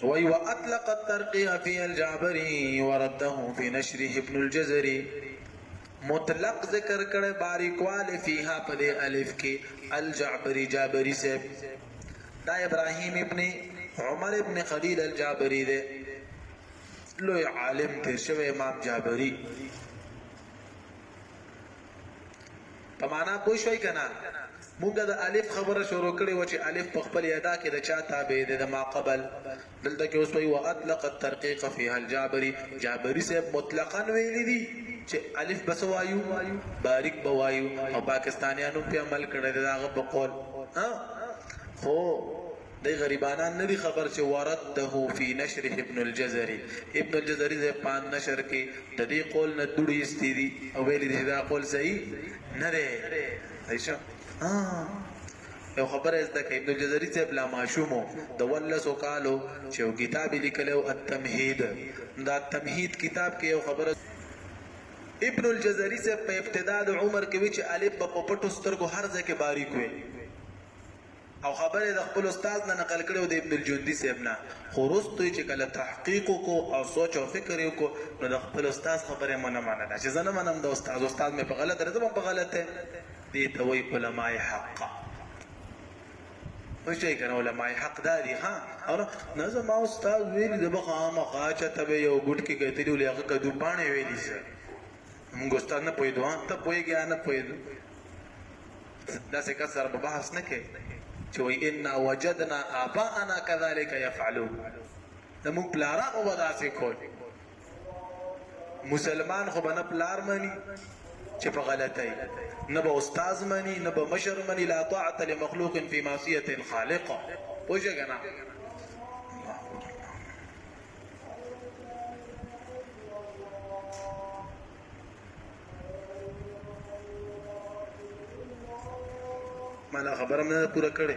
وي واطلق الترقي في الجابري ورده في نشره ابن الجزري مطلق ذکر کړه باریکوال فيها په دې الف کې الجابري جابري صاحب دا ابراهيم ابن عمر ابن خليل الجابري ده لوی عالم تیر شوی امام جابري په معنا پوه شوي که نه مونږ د الف خبره شروع کړې و چې الف په خپل ادا کې د چا تابع دی د ما قبل دلته کې اوس وایي واطلق الترقیق فيها الجابري جابري صاحب مطلقاً ویلي دي چې الف بس وایو باریک به وایو او پاکستانیانو په عمل کړی دی دغه په قول ها خو دی غریبانان ندی خبر چه ورده فی نشره ابن الجزری ابن الجزری صاحب په نشر کی ددی قول نه دوړی ایستی دی او ویلی دی چه دا قول صحیح نده ایشا یو خبر از دک ابن الجزری صاحب لا ماشومو د ولسو کالو چه یو کتاب لیکلو التمهید دا تمهید کتاب کې یو خبر ابن الجزری صاحب په ابتدا د عمر کې وی چې الف په پټو سترګو هر ځای کې باریک وي او خبره یې د خپل استاد نه نقل کړې او د ابن الجندي صیب نه خو وروسته یې چې کله تحقیق وکړو او سوچ او فکر یې وکړو نو د خپل استاد خبره مو نه منله چې زه نه منم د استاد استاد مې په غلطه دی زه به هم په غلطه دې ته وایي علماء حقه پوه شوئ که نه علماء حق دا دي ښه او نه نه زما استاد ویلي زه به خامخا چاته به یو ګوټ کې کتلي ولې هغه کدو پاڼې ویلي زه موږ استاد نه پوهېدو ها ته پوهېږې یا نه پوهېدو داسې کس سره به بحث نه کوې چې وایي انا وجدنا آباءنا کذلک یفعلون زموږ پلاران خو به داسې کول مسلمان خو به نه پلار مني چې په غلطۍ نه به استاد مني نه به مشر مني لا طاعت لمخلوق فی معصیت الخالق پوه شئ که نه مالا خبره مې پوره کړې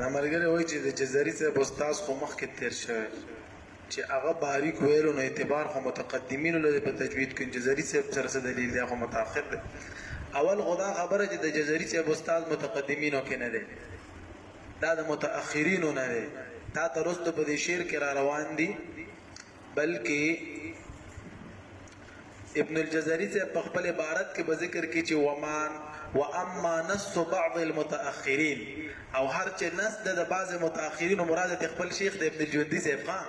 دا مرګره وای چې د جزري صاحب استاد خو مخ کې تیر شوی چې هغه باریک ویلو نه اعتبار خو متقدمینو له په تجوید کې جزري صاحب سره څه دلیل دی خو متأخر دی اول خدا خبره چې د جزري صاحب استاد متقدمینو کې نه دی دا د متأخرینو نه دی تا ترست په دې شعر کې را روان دي بلکې ابن الجزري سے په خپل عبارت کې به ذکر کې چې ومان و اما نص بعض المتأخرین او هر چې نص د بعض متأخرین مراد ته خپل شیخ د ابن الجوندي سے ښا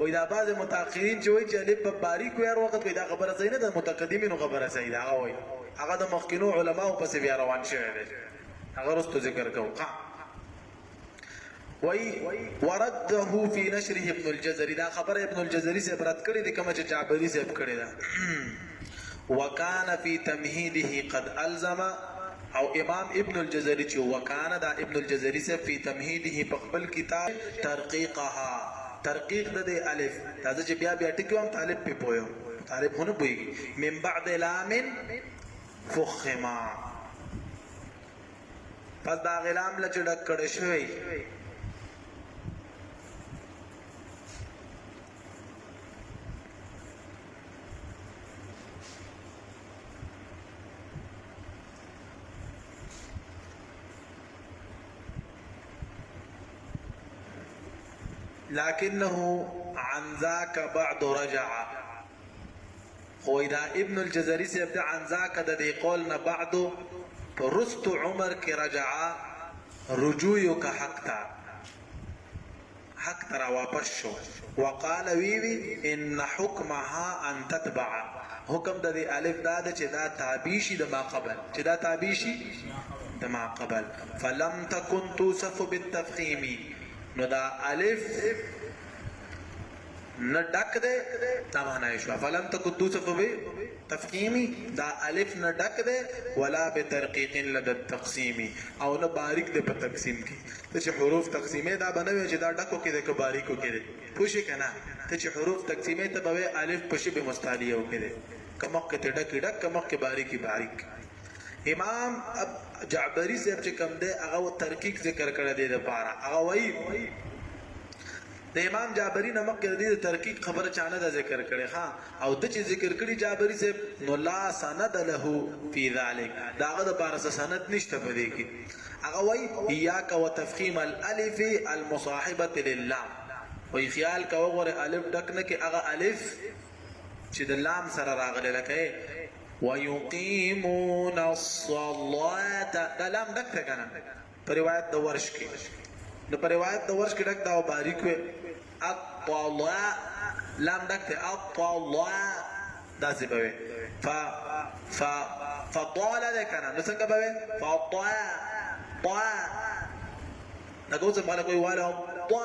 وې دا بعض متأخرین چې وایي چې الف په باریک ویار وخت وي دا خبره صحیح نه ده متقدمینو خبره صحیح ده هغه وایي هغه د مخکینو علماو پسې بیا روان شوی دی هغه رستو ذکر کوو وای ورده فی نشره ابن الجزری دا خبر ابن الجزری سے برات کړی د کوم چې جعبری سے کړی دا وکان فی تمهیده قد الزم او امام ابن الجزری چې وکان دا ابن الجزری سے فی تمهیده په خپل کتاب ترقیقها ترقیق د الف دا چې بیا بیا ټکی هم طالب په پویو طالب هونه پویږي من بعد لام فخما پس دا غلام لچ ډک کړی شوی لكنه عن ذاك بعد رجع خو وایي دا ابن الجزري صاحب ده انځاکه د دې قول نه بعد په وروستو عمر کې رجعه رجوع یې وکړه حق ته حق ته راواپس شو وقال وی وی ان حکمها ان تتبع حکم د دې الف دا ده چې دا تابع شي د ما قبل چې دا تابع شي د ما قبل فلم تكن توصف بالتفخيم نو دا الف نه ډک دی دا معنا یې شوه فلم تکو تو صفه به تفکیمی دا الف نه ډک دی ولا به ترقیق لد تقسیمی او نه باریک دی په تقسیم کې ته چې حروف تقسیمې دا بنوي چې دا ډکو کې دی که باریکو کې دی پوښې که نه ته چې حروف تقسیمې ته به الف په شبه مستعلیه او کې دی که مخکې ته ډکې ډک که مخکې باریکې باریک امام جعبری صاحب چې کوم دی هغه ترقیق ذکر کړی دی د پاره هغه وایي د امام جابری نه مخکې د دې د ترکیق خبره چا نه ده ذکر کړې ها او د چې ذکر کړي جابری صاحب نو لا سند له فی ذلک داغه د پارس سند نشته په دې کې هغه وای یا کا وتفخیم الالف المصاحبه للام وای خیال کا وګوره الف ډک نه کې هغه الف چې د لام سره راغله لکه ويقيمون الصلاه د لام ډک کنه په روایت د ورش کې نو په روایت د ورش کې ډک دا او باریک وي اطلع لام ډک ته اطلع دا څه به ف ف فطال ده کنه نو څنګه به فطا طا لکه اوس په کوئی والا طا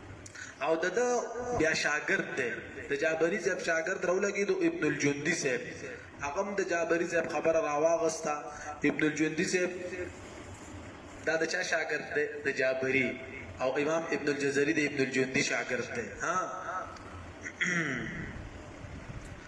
او د ده بیا شاګرد دی د جابري صاحب شاګرد راولګېدو ابن الجندي صاحب هغه هم د جابري صاحب خبره راواغسته ابن الجندي صاحب دا د چا شاګرد دی د جابري او امام ابن الجزري د ابن الجندي شاګرد دی ها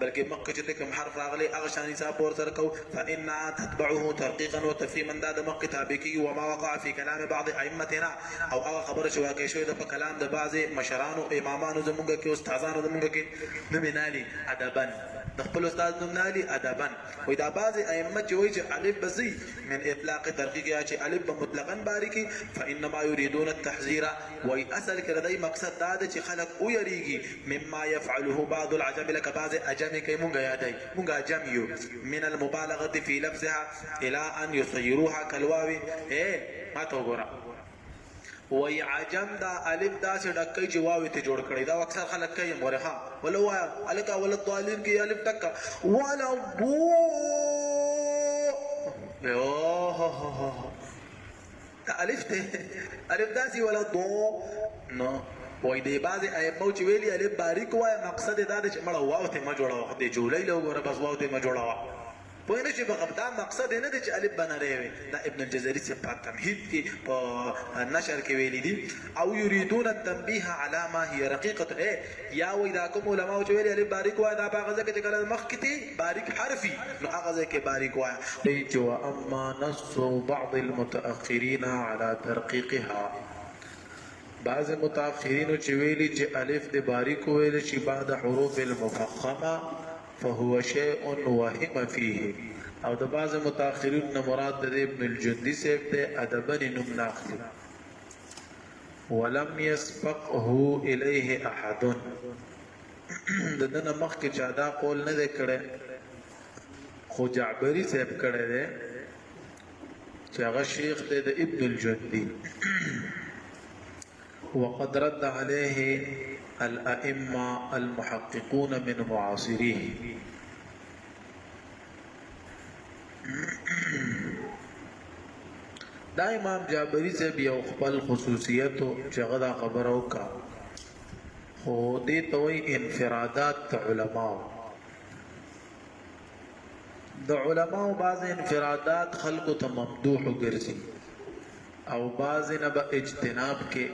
بلکه مخکې چې د کوم حرف راغلی هغه شان حساب به ورسره کوو، فانها تتبعه تحقیقا وتفهیما دا د مخکې تابع کیږي، وما وقع فی کلام بعض ائمتنا او هغه خبره چې واقع شوې ده په کلام د بعضې مشرانو امامانو زمونږ کې استادانو زمونږ کې، نوم یې نالي ادبا د خپل استاد نوم نالي ادبا وایي دا بعضې ائمه چې وایي چې الف به څه وي من اطلاق ترقیقها چې الف به مطلقا باریکي فانما یریدون التحذیر. وایي اصل کې د دوی مقصد دا دی چې خلک ویریږي مما یفعله بعض العجم لکه بعض عجمې کوي مونږ یادای مونږ عجم یو من المبالغه فی لفظها الى ان یصیروها کلواوی اے ما ته وګوره وای عجم دا الف دا چې ډکې چې واوې ته جوړ کړی دا اکثر خلک کوي مور ها ولا وای الک اول الضالین کې الف ډکا ولا بو یو که الف دی الف داسې ولا دو نو وای دی بعضې ائمو چې ویلي الف باریک وایه مقصد یې دا دی چې مړه واو ته مه جوړوه خو دې جولۍ له وګوره بس واو ته مه جوړوه پوه نه شي په غب دا مقصد نه دی چې الف بنری وي دا ابن الجزري څه په تمهید کې په نشر کې ویلي دي او یریدون التنبیه علی ما هي رقیقه اے یا وای دا کوم علما چې ویلي الف باریک وای دا په غزه کې چې کله مخ کې باریک حرفي نو هغه ځکه باریک وای دی چې اما نص سو بعض المتأخرین علی ترقیقها بعض متأخرینو چې ویلي چې الف د باریک ویل شي بعد حروف المفخمه فهو شیء وهم فيه او د بعض متأخرین نه مراد د ابن الجندي سیب ته ادبن نوم ناخلي ولم يسبقه اليه احد دنه مخکې چا دا قول نه کړي خو جعبری صاحب کړه ده چې هغه شیخ دی د ابن الجندي وقد رد عليه الائمه المحققون من معاصريه دا امام جابری صاحب یو خپل خصوصیت چې هغه دا خبره وکړه خو دې توي انفرادات علماو د علماو بعض انفرادات خلکو ته ممدوح ګرځي او بعض نه به اجتناب کې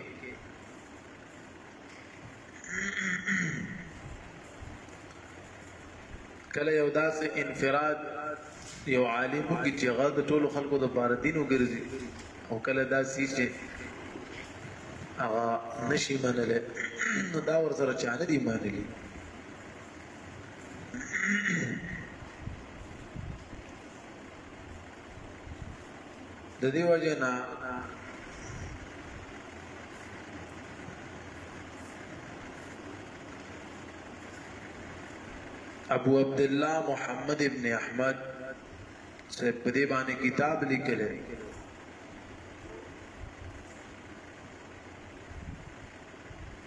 کله یو داسې انفراد یو عالم کې چې غږ د ټولو خلکو د بار دینو ګرځي او کله داسې چې هغه نشي منل نو دا ور سره چانه دی منلی د دې وجه نه ابو عبد الله محمد ابن احمد سے په دې باندې کتاب لیکل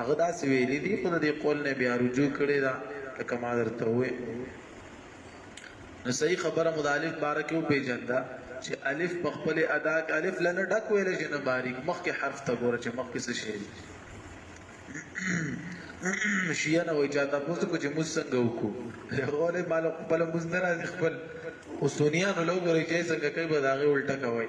هغه داسې ویلي دي خو د دې قول نه بیا رجوع کړې ده لکه ما درته وویل نو صحیح خبره مو د الف باره کې وپېژنده چې الف په خپل ادا کې الف لنه ډک ویل شي نه باریک مخکې حرف ته ګوره چې مخکې څه شي شیعه نه وای چاته پوسو کو چې موږ څنګه وکړو غوړې مال خپل موږ نه راځي خپل او سنیانو لو ګوري چې څنګه کوي به داغه الټه کوي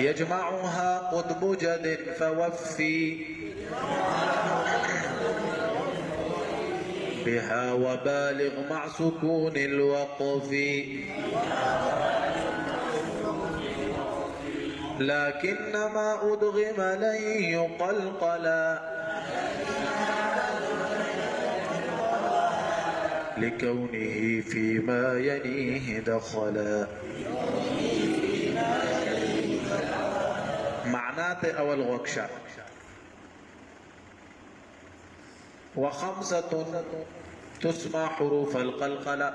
يجمعها قطب جد فوفي بها وبالغ مع سكون الوقف لكن ما أدغم لن يقلقلا لكونه فيما يليه دخلا معناته أول غكشة وخمسة تسمى حروف القلقلة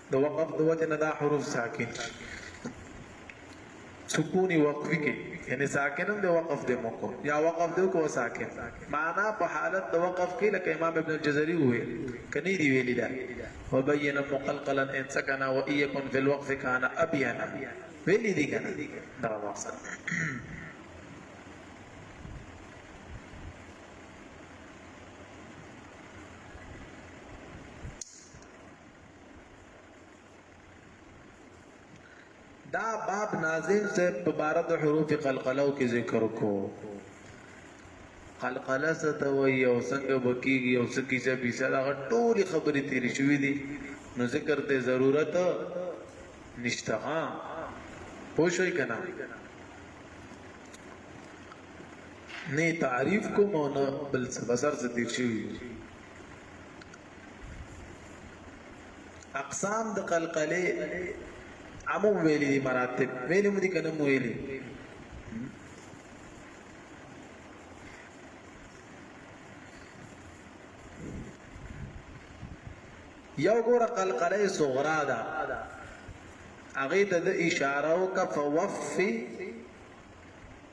د وقف د وجه نه دا حروف ساکن شي سکونی وقفی کې یعنی ساکن هم د وقف د موکو یا وقف د کو ساکن معنا په حالت د وقف کې لکه امام ابن الجزري وې کني دی ویلی دا وبین مقلقلا ان سکنا و یکن فی الوقف کان ابینا ویلی دی کنه دا مقصد دا باب ناظم صاحب په بار د حروف قلقله او کې ذکر کو قلقله ته وي او څنګه وکیږي او څه کیسه به سره ټولي خبرې تیرې شوې دي نو ذکر ته ضرورت نشته ها پوښوي کنه نه تعریف کوم او نه بل څه بسر څه تیر شوی اقسام د قلقله عمو ویلي دي مراتب ویلي مو دي کنه مو ویلي یو ګور قلقله صغرا ده هغه ته د اشاره او کفوفي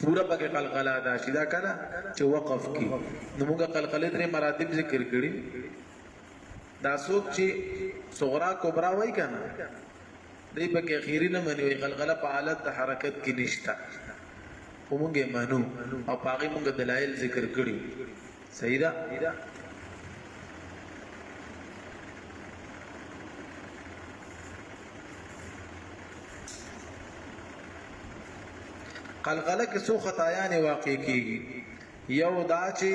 پورا پکې قلقله دا شي دا کله چې وقف کی نو موږ قلقله درې مراتب ذکر کړي دا څوک چې صغرا کبرا وای کنه دې په کې اخیری نه مني وي قلقله په حالت د حرکت کې نشتا ومونږه منو او پاغي مونږ دلایل ذکر کړي صحیح ده قلقله کې څو خدایانې واقع کیږي یو دا چې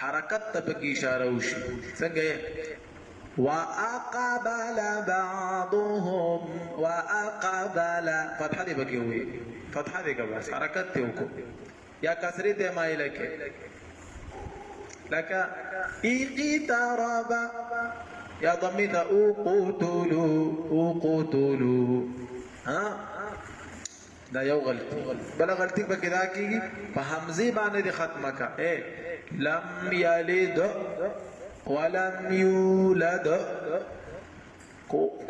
حرکت ته پکې اشاره وشي څنګه واقبل بعضهم واقبل فتح دې پکې وي فتح دې کوي حرکت ته وکړي یا کسری ته مایل کې لکه اقترب یا ضمی ته او قتلو او قتلو ها دا یو غلطی بل غلطی په کدا کیږي په حمزه باندې ختمه کا اے لم یلد ولم یولد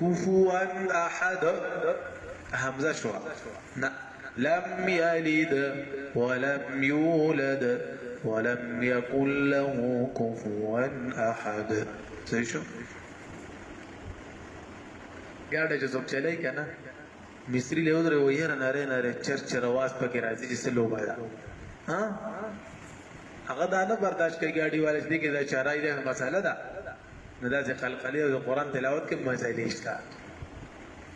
کفوا احد همزه شوه نه لم يلد ولم يولد ولم يكن له كفوا احد صحیح شو ګاډه چې څوک چلای کنه مصری له ودره وې نه ناره ناره چر چر आवाज پکې راځي چې سلو بالا ها هغه دا نه برداشت کوي ګاډي والے دې کې دا چارای ده مساله ده نو دا چې قلقلې او د قرآن تلاوت کې مزه نشته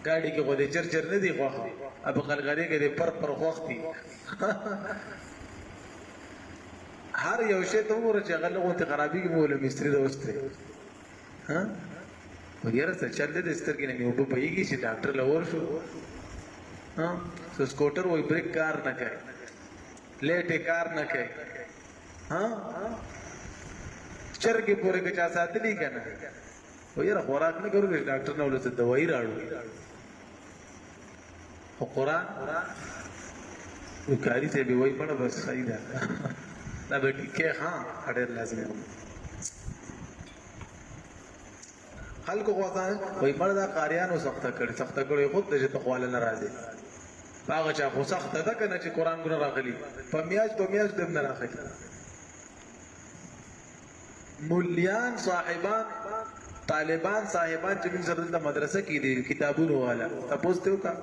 ګاډي کې خو دې چر چر نه دی خوښ دی اب قلقلې کې دې پر پر خوښ دی هر یو شی ته وګوره چې غل غو ته خرابي کې مولا مستری دوسته ها وګوره څه چل دې سترګې نه مې وب پېږي چې ډاکټر لور شو ها سو سکوټر وای بریک کار نه کوي لیټه کار نه کوي ها چرګې پورې که چا ساتلی که نه خو یاره خوراک نه کوو چې ډاکټر نه ولته دوايي راړو خو قرآن نو کاری ته به وای مړه بس صحیح ده دا به ټیکه ها اړه لازم خلکو غوښه وای مړه دا قاریانو سخته کړي سخته کړي خود د تقواله ناراضي هغه چا خو سخته ده کنه چې قران ګره راغلي په میاج په میاج دم نه راغلي مليان صاحبان طالبان صاحبان چې موږ سره د مدرسې کې دي کتابونو والا تاسو ته وکړه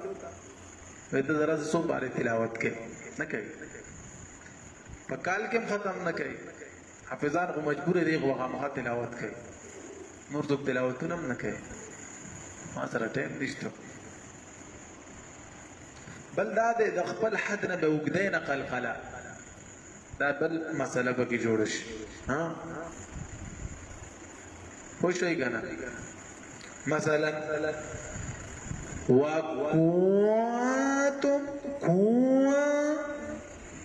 وې ته زرا څو بارې تلاوت کې نه کوي په کال کې ختم نه کوي حافظان خو مجبور دی خو خامخا تلاوت کوي نور څوک تلاوتونه هم نه کوي ما سره ټایم نشته بل دا دی د خپل حد نه به اوږدی نه قلقله دا بل مسله به کې جوړه شي ها پوه شوئ که نه مثلا وَكُنْتُمْ كُنْتُمْ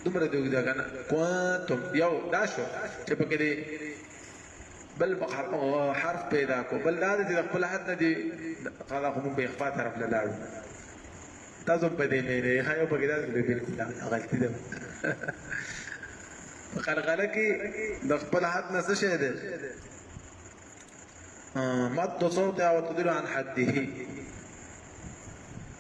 دومره دی وګدا کنه کوانتم یو دا شو چې پکې دی بل حرف پیدا کو بل دا دی چې خپل حد نه دی قضا خو په اخفاء طرف نه لاړو تاسو په دې مې نه خایو پکې دا بالکل غلطی ده په قلقله کې د خپل حد نه څه شه دی مد صوت او تدل عن حده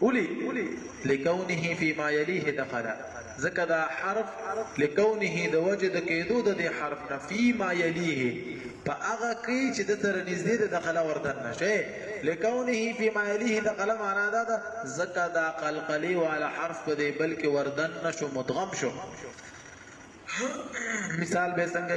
ولي لکونه فی ما یلیه دخل ځکه دا حرف لکونه د وجه د کېدو د دې حرف نه فی ما یلیه په هغه کې چې د تر نږدې د دخل وردن نشي لکونه فی ما یلیه دخل معنا دا ده ځکه دا قلقلی والا حرف په دې بلکې وردن نشو مدغم شو مثال به څنګه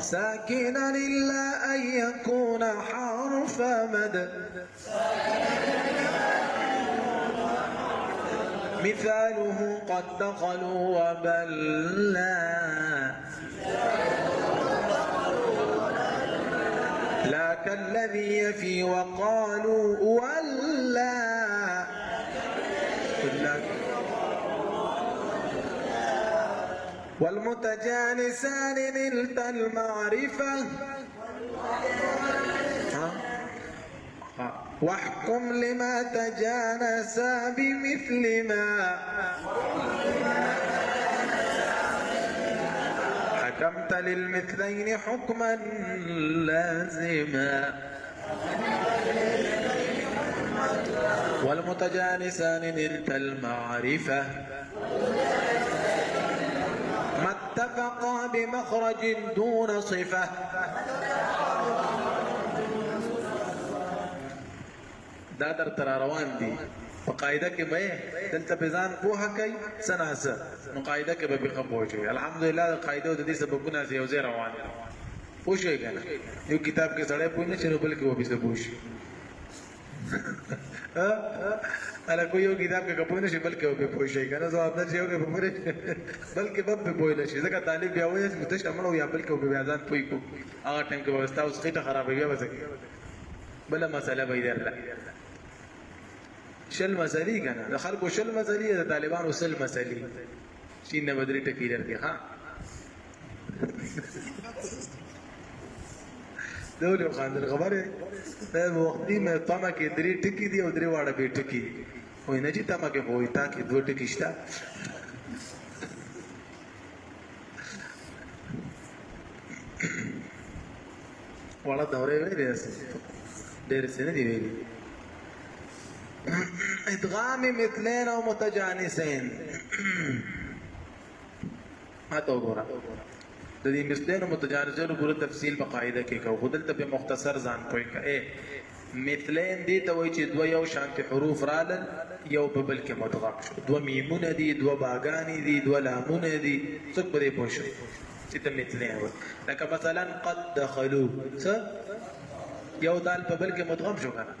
ساكنا إلا أن يكون حرف مد مثاله قد دخلوا وبلا لا لا كالذي يفي وقالوا ولا والمتجانسان نلت المعرفة واحكم لما تجانسا بمثل ما حكمت للمثلين حكما لازما والمتجانسان نلت المعرفة متفقا بمخرج دون صفه دا در تر روان دي په قاعده کې به دلته په ځان پوهه کوي سناسه نو قاعده کې به به خپوه شي الحمدلله د قاعده د دې سببونه یو ځای روان دي پوه شئ کنه یو کتاب کې سړی پوه نه شي نو بلکې وبې څه پوه شي الا کو یو کتاب کې کپوی نشي بلکې او په پوي شي کنه زه خپل یو کې پوي بلکې بب په پوي نشي ځکه طالب بیا وایي چې متش امنو یا بلکې او بیا ځان پوي کو هغه ټیم کې وستا اوس خېټه خرابې بیا وځي بل مسله به درته شل مسلې کنه د خلکو شل مسلې د طالبانو سل مسلې چین نه بدري ټکی درکې ها دولو خاندل خبره په وختي مې پما کې درې ټکی دی او درې واړه به ټکی دی وای نه چې تما کې وای تا کې دوه ټکی شته واړه دوره ویلې ډېر څه نه دی ویلي ادغام مثلین او متجانسین اته وګوره د دې مثلین او متجانسین پورې تفصیل په قاعده کې کو خودل ته په مختصر ځان کوی کړي مثلین دي ته وایي چې دوه یو شانتي حروف رالل یو په بل کې مدغم شو دوه میمونه دي دوه باګانی دي دوه لامونه دي څوک پرې پوه شي چې ته مثلین وایي لکه مثلا قد دخلوا څه یو دال په بل کې مدغم شو کنه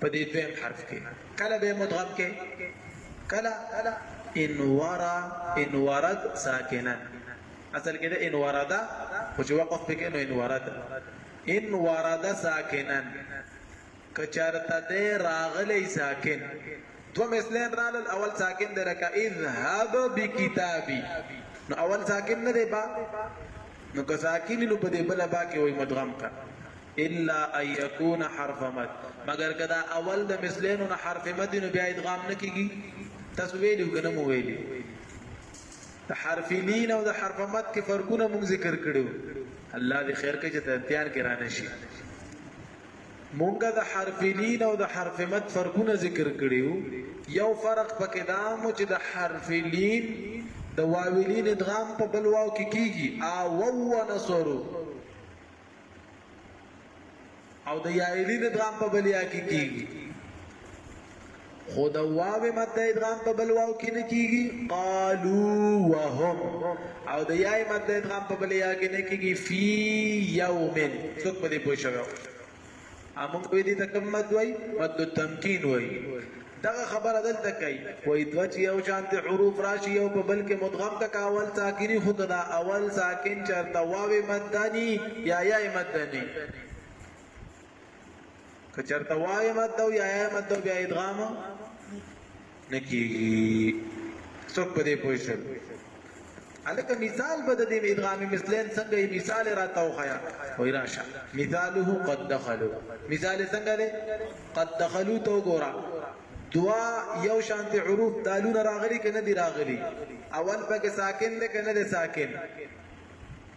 په دې دویم حرف کې کله به مدغم کې کله ان ورا ان ورد ساکنا اصل کې ده ان وردا خو چې وقف پکې نو ان ورد ان ورد ساکنا کچرته ده راغلی ساکن دو مثلین رال اول ساکن ده لکه اذهب بکتابی نو اول ساکن نه ده با نو که ساکن نو په دې بل با کې وای مدغم کا الا ان يكون حرف مد مگر کدا اول د مثلینو نه حرف مد نو بیا ادغام نه کیږي تاسو ویلو کنه مو ویلي د حرف لین او د حرف مد کې فرقونه مونږ ذکر کړو الله دې خیر کې چې امتحان کې رانه شي مونږه د حرف لین او د حرف مد فرقونه ذکر کړیو یو فرق پکې دا مو چې د حرف لین د واولین ادغام په بل واو کې کیږي او و نصرو او د یایلی ادغام په بل یا کې کیږي خو د واو مد ادغام په بل واو کې نه کیږي قالو وهم او د یای مد ادغام په بل یا کې نه کیږي فی یوم څوک په دې پوه شوی امونږ وی دي ته کوم مد وای مد التمکین وای دغه خبره دلته کوي وای دوه چې یو شانت حروف راشي یو په بل کې مدغم تک اول ساکنی خو دا اول ساکن چرته واوي مدني یا یا مدني که چرته واوي مد او یا یا مد بیا ادغام نه کیږي څوک په دې پوه شول الکه مثال به د دې ادغام مثلین څنګه مثال را توخیا وای راشه مثاله قد دخلوا مثال څنګه ده قد دخلوا تو ګورا دوا یو شانت حروف دالونه راغلي کنه دی راغلي اول پکې ساکن ده کنه ده ساکن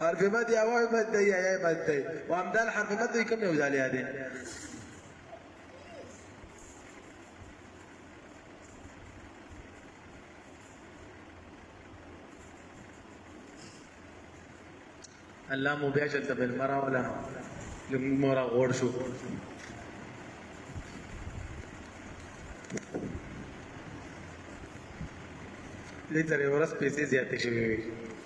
حرف مد یا واو مد دی یا یې مد دی او همدال حرف مد دی کوم یو ځای دی الله مو بیا چلته بل مرا ولا لږ مورا غوړ شو لې ترې ورځ پیسې زیاتې شوې وي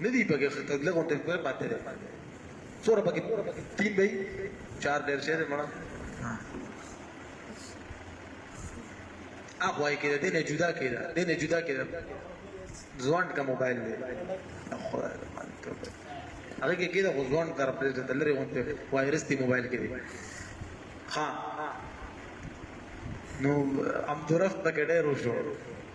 نه دی پکې خو تدله غونډه کوي پاتې ده څوره پکې تین دی چار ډېر شه دې مړه هغه وایي کې دې نه جدا کېده دې نه جدا کېده ځوان کا موبایل دی خدای دې مان ته هغه کې کېده خو ځوان تر پرې ته لري غونډه وایرس دی موبایل کې دی ها نو ام درخت پکې ډېر وشو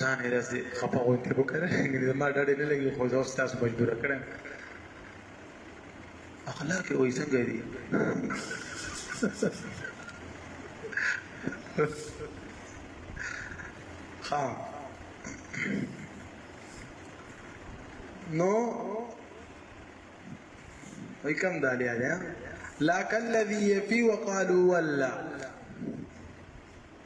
ځان یې داسې خپه غوندې وکړه زما ډډې نه لګي خو زه اوس تاسو مجبوره کړم اخلاق یې وایي څنګه دي ها نو وای کم دالیا ده لا کلذي يفي وقالوا ولا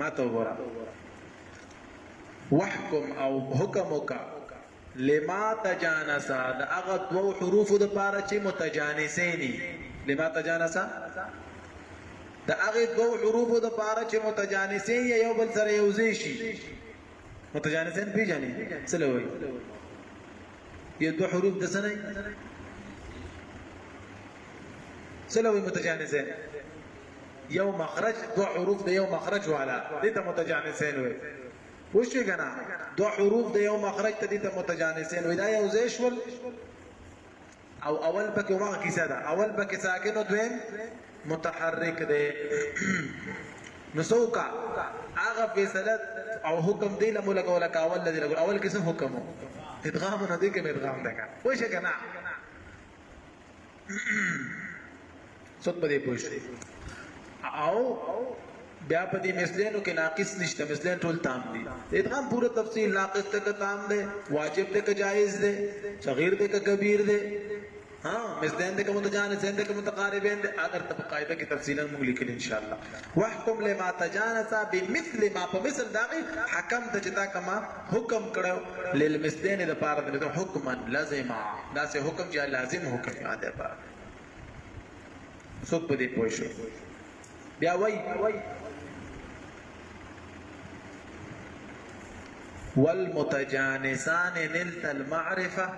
ما ته وګوره وحکم او حکم وکا لما تجانسا د هغه دوو حروفو د پاره چې متجانسین دي لما تجانسا د هغه دوو حروفو د پاره چې متجانسین یو بل سره یو ځای شي متجانسین پیژنې څه لوي یو دوه حروف د سنې څه لوي متجانسین یو مخرج دو حروف د یو مخرج والا دې ته متجانسین وي وشي کنه دو حروف د یو مخرج ته دې ته متجانسین وي دا یو ځای شول او اول پکې وغه کیسه ده اول پکې ساکن او دویم متحرک دی نو څوکا هغه فیصله او حکم دی له مولا کولا کاول لري اول کې څه حکم ادغام نه دی کې ادغام ده کا وای شي کنه څوک په دې پوه شي او بیا په دې مثلینو کې ناقص نشته مثلین ټول تام دي ادغام پوره تفصیل ناقص ته که تام دی واجب ته که جایز دی صغیر ته که کبیر دی ها مثلین ته که متجانس دی که متقاربین دی اگر ته په قاعده کې تفصیلا موږ لیکل ان شاء الله واحکم لما تجانس بمثل ما په مثل داغه حکم ته جدا کما حکم کړه للمثلين د پاره د دو حکما لزما دا سه حکم چې لازم حکم نه ده پاره څوک په دې پوه شو بیا وای والمتجانسان نلت المعرفه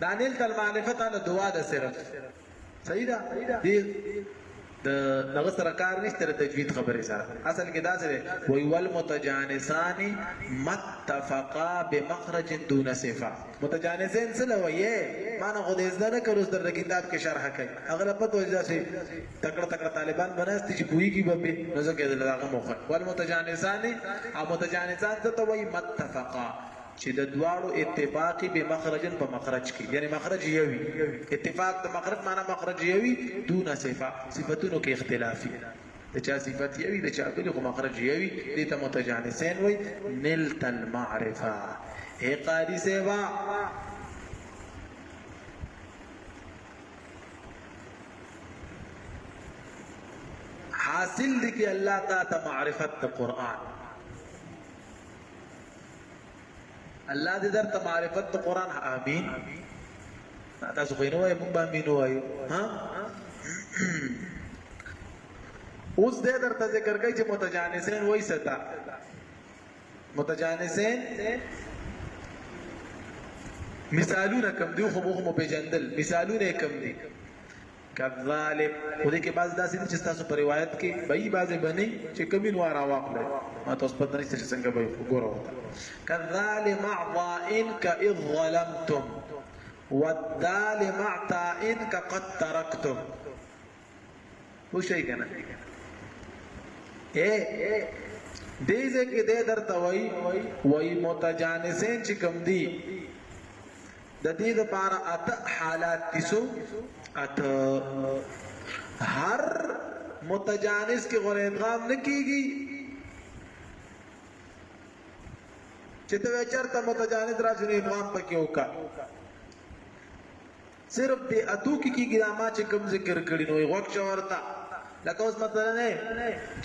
دانیل تل معرفت له دعا ده صرف صحیح ده دی د دغه سره کار نشته د تجوید خبره سره اصل کې دا سره وی ول متجانسان متفقا بمخرج دون صفه متجانسین څه لوي معنا خو دې زده نه کړو در کتاب کې شرح کوي اغله پته وځي چې تکړه تکړه طالبان بناستي چې کوی کی به نو ځکه دغه موخه ول متجانسان او متجانسان ته وی متفقا چی د دواړو اتفاق به مخرجن په مخرج کی یعنی مخرج یوی اتفاق د مخرج معنی مخرج یوی دون صفه صفتونو کې اختلافی د چا صفت یوی د چا بل خو مخرج یوی دیتا متجانسین وی نلت المعرفه اے قاری سیوا حاصل دی کی اللہ تا تا معرفت تا قرآن الله دې درته معرفت د قران امين تاسو خو نه وای مونږ به امين وایو ها اوس دې درته ذکر کوي چې متجانسین وای ستا متجانسین مثالونه کم دی خو مو پیجندل مثالونه کم دی کذالک خو دې کې بعضې داسې دي چې ستاسو په روایت کې به یي بعضې به نه چې کومي نو راواخلئ ما ته اوس پته نشته چې څنګه به یې خو ګوره ورته کذال مع ضائن که اذ ظلمتم والدال مع تائن که قد ترکتم پوه شئ که نه اے دې ځای کې دی درته وایي وایي متجانسین چې کوم دي د دې لپاره اته حالات دي څو اته هر متجانس کې غره ادغام نه کیږي چې ته چرته متجانس راځي نه ادغام پکې وکا صرف دې اتو کې کیږي ما چې کوم ذکر کړی نو یو وخت ورته لکه اوس مثلا نه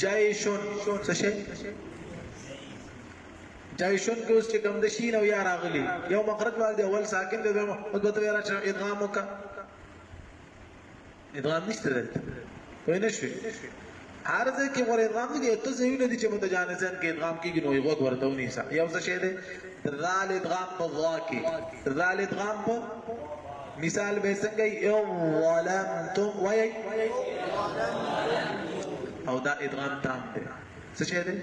جایشون څه شي جای شون کې اوس چې کوم د شین او یا راغلی یو مخرج باندې اول ساکن دی دویم او دوته ویرا چې ادغام وکا ادغام نشته دلته وای نه شي هر ځای کې ور ادغام دي ته زوینه دي چې متجانسن کې ادغام کېږي نو یو ورته ونی سا یو څه شه ده ذال ادغام په وا کې ذال ادغام په مثال به څنګه یو ولم تم وای او دا ادغام تام دی څه شی دی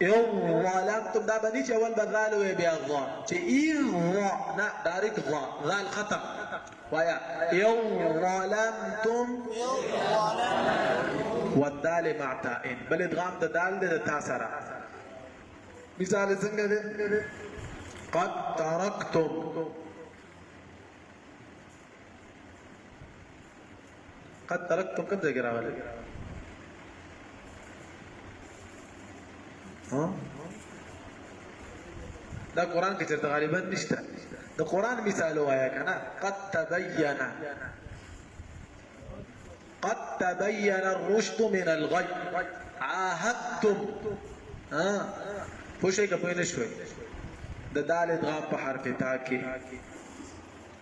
یو ظالم تم دا بنی چې اول بذال وي بیا ظا چې اذ ظا نه دارک ظا ظال ختم وایا یو ظالم تم والدال مع تائن بل ادغام د دال د تا سره مثال څنګه دی قد ترکتم قد ترک په کوم ځای کې راغلی دا قران کې چرته غالبا نشته د قران مثال وایا کنه قد تبین قد تبین الرشد من الغی عاهدتم ها پوښیږه پوه نه شوي د دال ادغام په حرف تا کې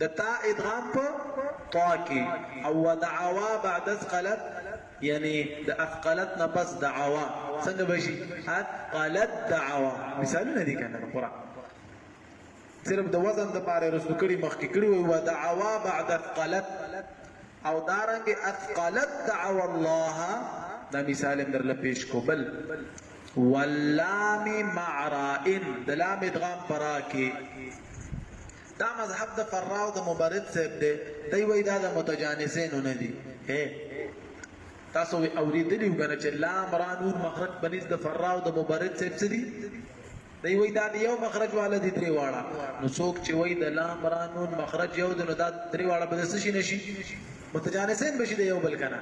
د تاء ادغام په طاء کې او ودعوا بعد اثقلت یعنی د اثقلت نه پس دعوا څنګه بشي اثقلت دعوا مثالونه دي کنه قرآن صرف د وزن د پاره رسو کړي مخکې کړي وي ودعوا بعد قلت او دارنګ اثقلت دعوا الله دا مثال در لپیش کو بل واللام معرائن دلام ادغام پراکی دا مذهب د فراو د مبرد صاحب دی دی وای دا د متجانسینو نه دی هه تاسو اوریدلی وګنه چې لام را نور مخرج بنیز د فراو د مبرد صاحب څه دی دی وای دا یو مخرج والا دی درې واړه نو څوک چې وای د لام را نور مخرج یو د نو دا درې واړه به څه شي نشي متجانسین بشي د یو بل کنه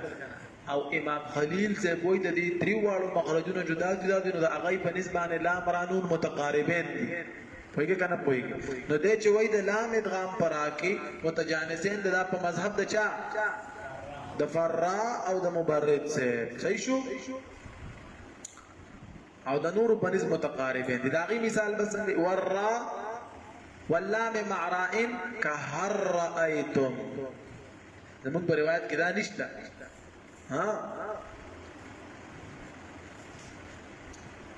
او امام خلیل صاحب وایي د دې درې واړو مخرجونو جدا جدا دي نو د هغه په نسبت باندې لام را نون متقاربین دي پوهیږي کنه پوهیږي نو دې چې وای د لام ادغام پرا کې متجانسین دا په مذهب د چا د فرا او د مبرد سے صحیح شو او د نورو په نسبت متقاربین دي د هغې مثال به څنګه والرا واللام مع راء کهر رأیتم زموږ په روایت کې دا نشته ها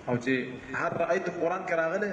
او چې هر رأیتم قرآن کې راغلی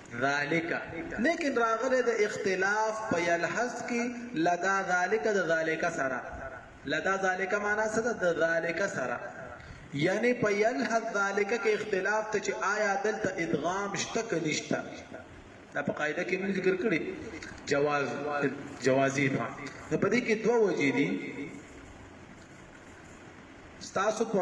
ذالک لیکن راغلی د اختلاف په یلحظ کی لدا ذالک د ذالک سره لدا ذالک معنا څه ده د ذالک سره یعنی په یلحظ ذالک کې اختلاف ته چې آیا دلته ادغام شته که نشته دا په قاعده کې موږ ذکر کړی جواز جوازی ما نو په دې کې دوه وجې دي تاسو په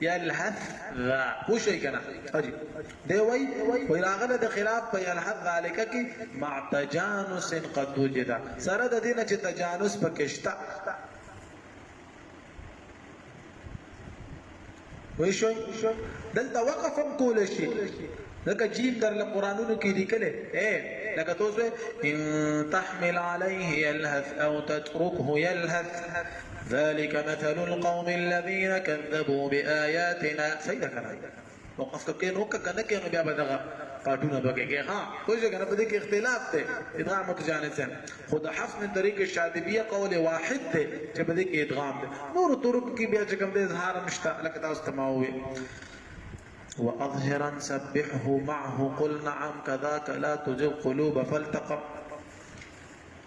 يلحث ذا وشي کنه اجي دی وای وای راغله د خلاف په يلحث ذالک کی مع تجانس قد وجد سره د دینه چې تجانس پکشتا وای شو دلته وقفم کول شي لکه جیم در له قرانونو کې لیکل اے لکه توسو ان تحمل عليه يلهث او تتركه يلهث ذلك مثل القوم الذين كذبوا بآياتنا سيدا كنا وقف کې نو کنه کې نو بیا به دغه پاټونه بګه کې ها کوئی ځای نه پدې کې اختلاف دی ادغام متجانس ہے خود حفظ من طریق شاطبیه قول واحد دی چې پدې کې ادغام دی نور طرق کې بیا چې کوم دې اظهار مشته لکه تاسو تماوي واظهرا سبحه معه قل نعم كذاك لا تجب قلوب فالتقم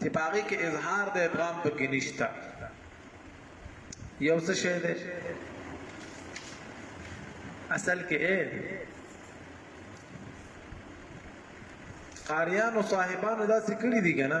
چې په هغې کې اظهار د ادغام په کې نشته یو څه شی دی اصل کې اې قاریانو صاحبانو دا څه کړی دي کنه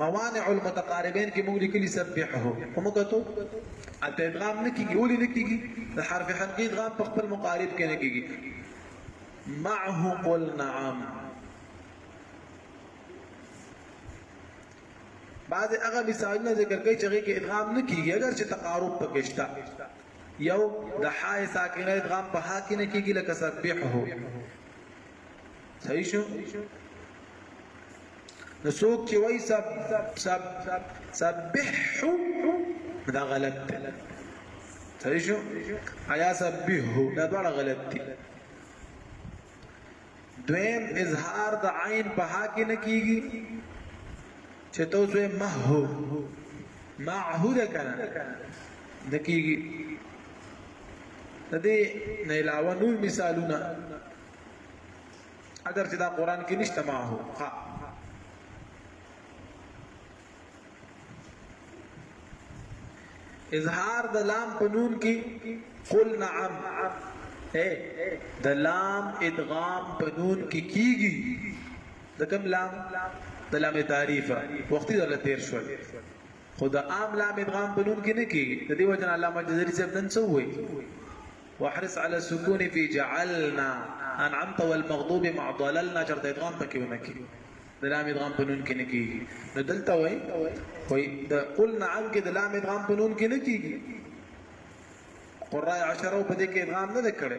موانع المتقاربين کې موږ لیکلي سبحه خو موږ کتو اته ادغام نه کیږي ولې نه کیږي د حرف حلقي ادغام په خپل مقارب کې نه کیږي معه قل نعم بعض هغه مثالونه ذکر کوي چې کې ادغام نه کیږي اگر چې تقارب پکې شته یو د حای ساکنه ادغام په ها کې نه کیږي لکه سبحه صحیح شو نو څوک چې وای سب سب سبح دا غلط دی صحیح شو ایا سبح دا ډول غلط دی دویم اظهار د عین په ها کې نه کیږي چې توسو مه معهود کنه نکیږي د دې نه علاوه نور مثالونه اگر چې دا قران کې نشته ما هو ها اظهار د لام په نون کې قل نعم اے د لام ادغام په نون کې کیږي د کوم لام د لام تعریفه وختي د تیر شو خو د عام لام ادغام په نون کې نه کیږي د دې وجه علامه جزري صاحب نن څه وایي واحرص علی السکون فی جعلنا انعمت والمغضوب مع ضللنا چرته ادغام پکې ونه کی د لام ادغام په نون کې نه کیږي نو دلته وای وای د قل نعم کې د لام ادغام په نون کې نه کیږي قرای عشره په دې کې ادغام نه کړي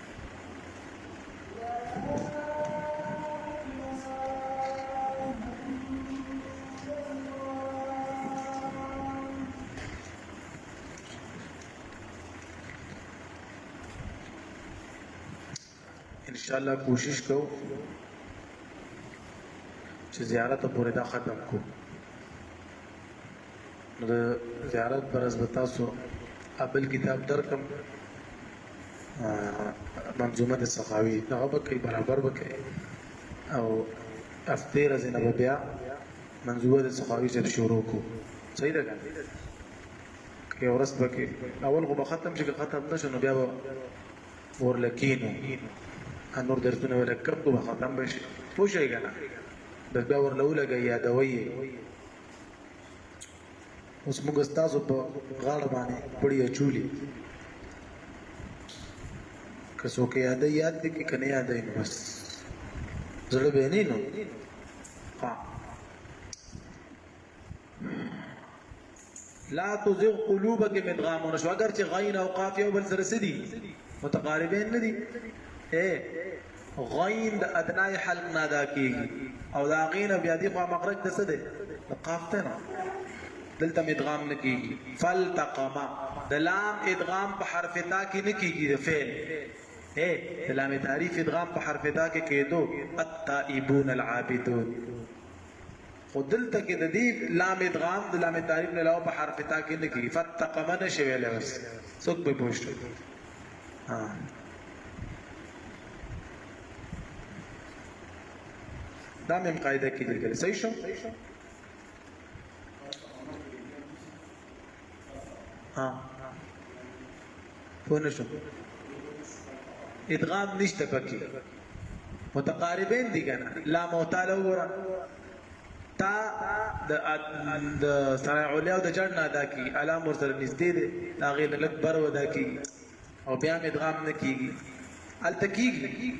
انشاءالله کوشش کو چې زیارت پورې دا ختم کو د زیارت پر ورځ به تاسو ابل کتاب درکم منظومه د سخاوي دغه به کوي برابر به کوي او هفته ورځ نه به بیا منظومه د سخاوي چې شروع کو صحیح ده کنه که ورځ به کې اول خو به ختم شي که ختم نشو نو بیا به ورلکینو نور درسونه ولا کم کو به ختم بشي پوه شئ کنه بس بیا ورلو لګي یادوي اوس موږ ستاسو په غاړه باندې پړی اچولي که څوک یاد یاد دي کې کنه یاد نه بس زړه به نه نو ها لا تزغ قلوبك من غام نشو اگر چې غین او قاف یو بل سره سدي متقاربین نه دي اے غين د ادنای حلق نه ادا کیږي او دا غین بیا دی خو مخرج د څه دی د قاف ته نه دلته ادغام نه کیږي فلتقم د لام ادغام په حرف تا کې نه کیږي د فعل اے د لام تعریف ادغام په حرف تا کې کېدو التائبون العابدون خو دلته کې د دې لام ادغام د لام تعریف نه علاوه په حرف تا کې نه کیږي فتقم نه شوی لوس څوک به پوښتنه ها دا مم قاعده کې لیکل صحیح شو ها پونه شو ادغام نشته پکې متقاربین دي کنه لا موتاله وره تا د د سړی علیا د جړ نه ادا کی علام ور سره نږدې دي دا غي لک بر ودا کی او بیا مې ادغام نه کیږي ال تکیږي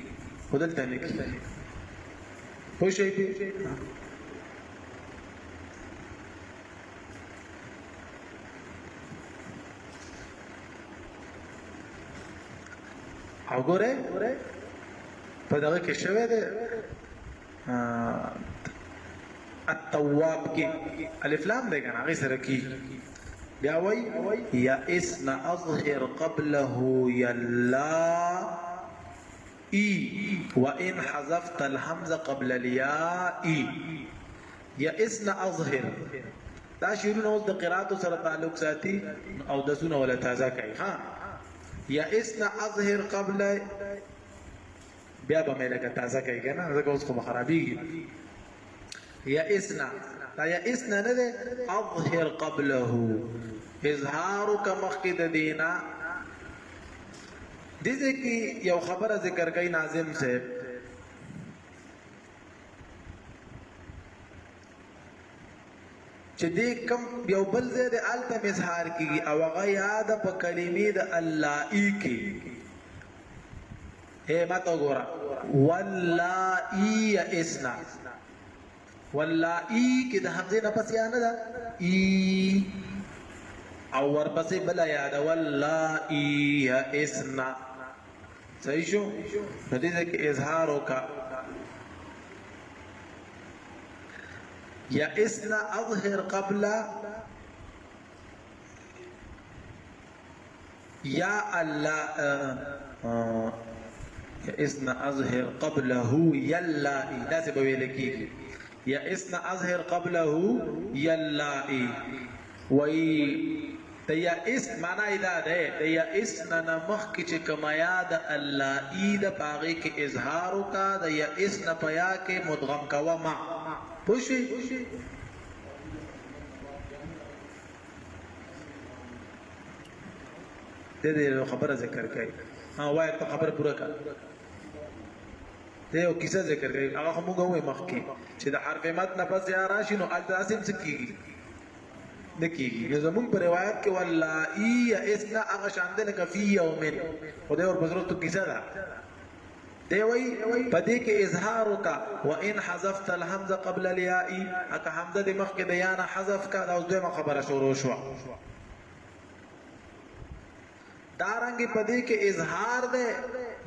خدل ته نه کیږي خو شي او ګوره په دغه کې شوه ده التواب کې الف لام ده کنه هغه سره کې بیا وای یا اسم اظهر قبله یلا ای وان حذفت الهمزه قبل الياء یئس لا اظهر دا شعرونه اوس د قرات سره تعلق ساتي او د سونه ولا تازه کوي ها یا اسنا اظهر قبل بیا به مې لکه تازه کوي کنه زه اوس کوم خرابيږي یا اسنا دا یا اسنا نه ده اظهر قبله اظهار کا مخکې د دینا دې کې یو خبره ذکر کوي ناظم صاحب چې دې کم یو بل ځای د الته مظهار کیږي او هغه یاد په کلمې د الله ای کې اے ماته ګورا واللائي اسنا واللائي کې د حمزه نه پس یا نه ده ای او ورپسې بل یاد واللائي اسنا صحیح شو نو دې ځکه اظهار وکا یا اسنا اظهر قبل یا الله اسنا اظهر قبله یلا دا څه به ویل کیږي یا اسنا اظهر قبله یلا وایي، د یئست مانا یې دا ده، د یئسن نه مخکې چې کومه یا د اللّٰه ای ده په هغې کې اظهار وکړه، د یئسن په یا کې مدغم کوه مه. پوه شوې؟ دې ته یوه خبره ذکر کوي. ها وایه خپله خبره پوره کړه. ته یو کیسه ذکر کړي هغه موږ وې مخکې چې د حرف مد نه پس یا راشي نو التاسم څه کیږي نه کیږي نو زموږ په روایت کې واللائي اسنا هغه شان ده لکه فی یومن خدای ور بزرګ ته کیسه ده دی وای په دې کې اظهار وکا وان حذفت الهمزه قبل الياء اته حمزه د مخ کې د یا نه حذف کا دا اوس دمه خبره شروع شو دارنګه په دې کې اظهار ده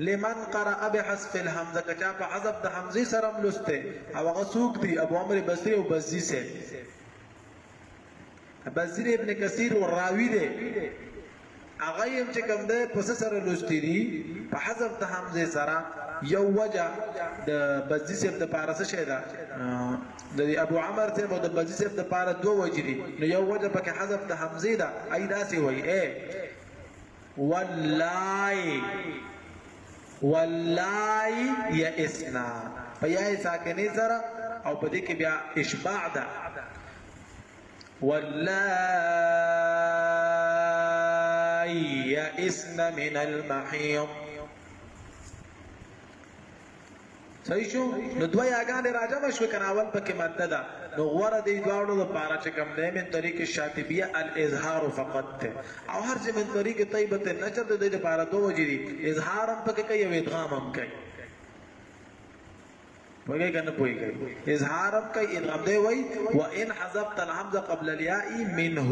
لمن قرأ بحذف الهمزه که چا په حذف د همزه سره ملسته او هغه څوک دی ابو عمر بصری او بزی سه بزی ابن کثیر او راوی دی هغه هم چې کوم ده په سره لسته دی په حذف د همزه سره یو وجه د بزی سه د پارسه شه ده د ابو عمر صاحب او د قاضي صاحب د پاره دوه وجې دي نو یو وجه پکې حذف د حمزه ده ای داسې وای اے واللای واللای یا اسنا په یا ساکنه سره او په دې کې بیا اشباع ده واللای یا اسنا من المحیض صحیح شو نو دوه یاګانې راجمع شوې که نه اول پکې ماده ده نو غوره دی دواړو لپاره چې کوم دی من طریق شاطبیه الاظهار فقط دی او هر چې من طریق طیبه نشر دی د لپاره دوه وجې دي اظهار هم پکې کوي او ادغام هم کوي وګه کنه پوي کوي اظهار هم کوي ادغام دی وای و ان حذفت الهمزه قبل الياء منه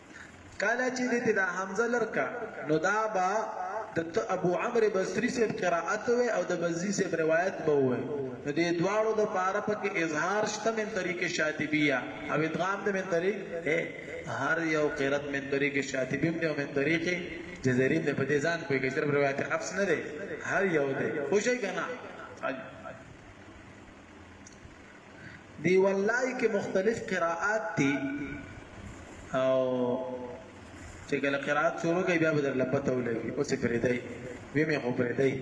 کله چی دی ته دا حمزه لر کا نو دا با د ته ابو عمرو بصری صاحب قرائت وی او د بزی صاحب روایت به وی نو دی دواړو د پاره پک اظهار شته من طریق شاطبیه او ادغام د من طریق اے هر یو قرات من طریق شاطبیم دی او من طریق جزریم دی په دې ځان په کې صرف روایت حفص نه دی هر یو دی خوشی کنا دی والله کې مختلف قراءات دي او چې کله قراءت شروع کوي بیا به در لپته ولګي او څه پرې دی وی مې خو پرې دی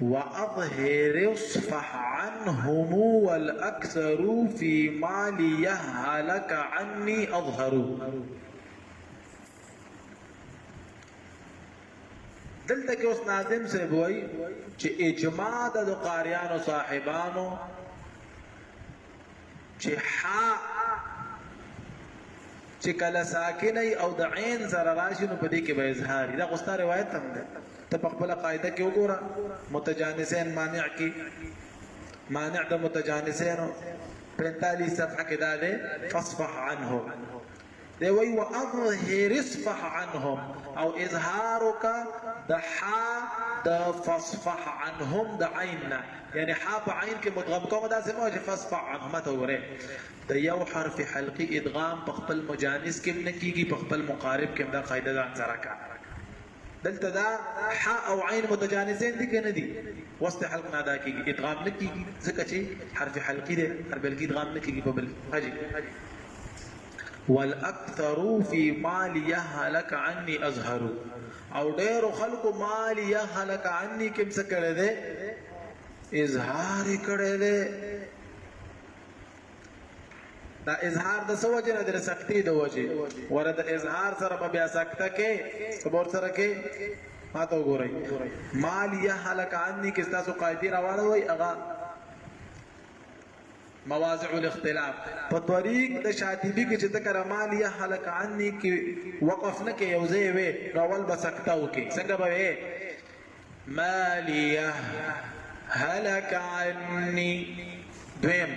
وأظهر اصفح عنهم والأكثر في مالي يهلك عني أظهروا دلته کې اوس ناظم صاحب وایي چې اجماع د قاریانو صاحبانو چې حا چې کله ساکنه او د عین سره راشي نو په دې کې به اظهار دا غوستا روایت هم ده ته په خپل قاعده کې وګوره متجانسین مانع کې مانع د متجانسین 45 صفحه کې دا ده فصفح عنه دی وی واظهرصفح عنهم او اظهار کا د حا د فصفح عنهم د عین نه یعنی حا په عین کې مدغم کوم دا سمو چې فصفح عنهم ته وره د یو حرف حلقی ادغام په خپل مجانس کې نه کیږي په خپل مقارب کې دا قاعده ځان سره کا دلته دا ح او عین متجانسین دي کنه دي وسط حلق نه ادا کیږي ادغام نه کیږي ځکه چې حرف حلقي دی هر بل کې ادغام نه کیږي په بل حاجی والاکثر فی مال یهلک عني اظهر او ډېر خلکو مال یهلک عني کوم څه کړی دی اظهار کړی دی دا اظهار د سو وجه نه در سختی د وجه ور د اظهار سره په بیا سخته کې صبر سره کې ما ته وګورئ مال يهلك عني کې تاسو قاعده راوړل وای هغه مواضع الاختلاف په طریق د شاطبی کې چې ذکر مال یا حلق عني کې وقف نه کې یوځای وي راول بسکتا وکي څنګه به ماليه هلك عني دویم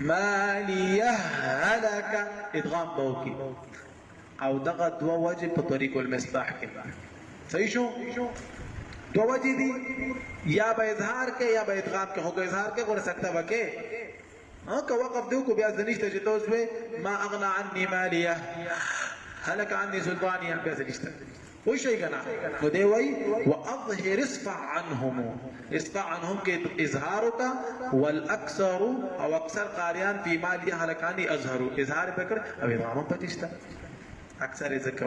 ماليه هلك ادغام بوکی او دغه دوا وجه په طریق المصباح کې صحیح شو دو وجه دی یا به اظهار کې یا به ادغام کې هوګه اظهار کې ګور سکتا وکې ها که وقف دی وکړو بیا ځه نشته چې ته اوس وې ما اغنا عني ماليه هلک عني سلطانيه بیا ځه نشته وای شي کنه نو دی وای واظهر اصفع عنهم اصفع عنهم کې اظهار وکا والاکثر او اکثر قاریان په مال یې هلکانی اظهر اظهار پکړ او امام پتیشتا اکثر ذکر